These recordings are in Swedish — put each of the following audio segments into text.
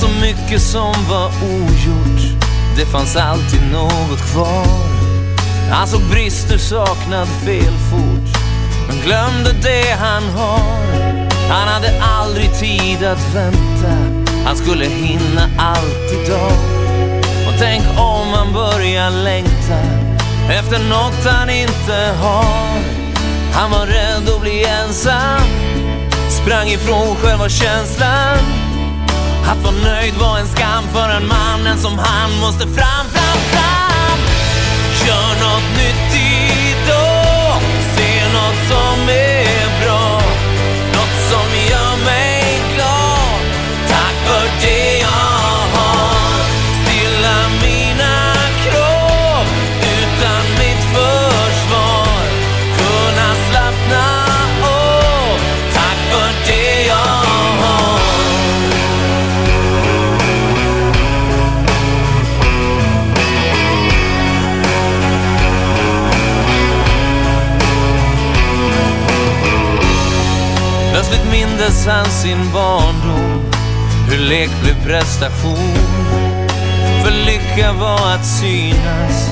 Så mycket som var ogjort. Det fanns alltid något kvar. Han såg brister, saknad, fel fort. Men glömde det han har. Han hade aldrig tid att vänta. Han skulle hinna allt idag. Och tänk om han börjar längta efter något han inte har. Han var rädd att bli ensam. Sprang ifrån själva känslan. Att vara nöjd var en skam för en man, en som han måste fram, fram, fram. Plötsligt mindes han sin barndom Hur lek blev prestation. För lycka var att synas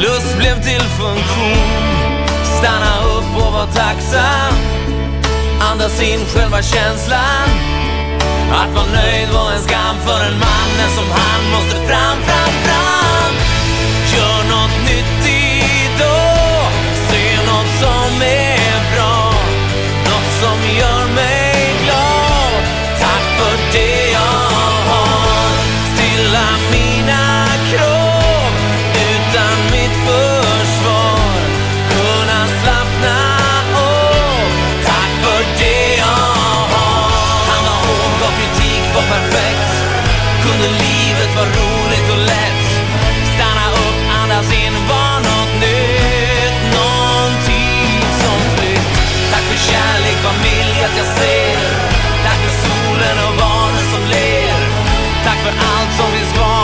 Lust blev till funktion. Stanna upp och var tacksam Andas in själva känslan. Att vara nöjd var en skam för en man En som han måste on his gone.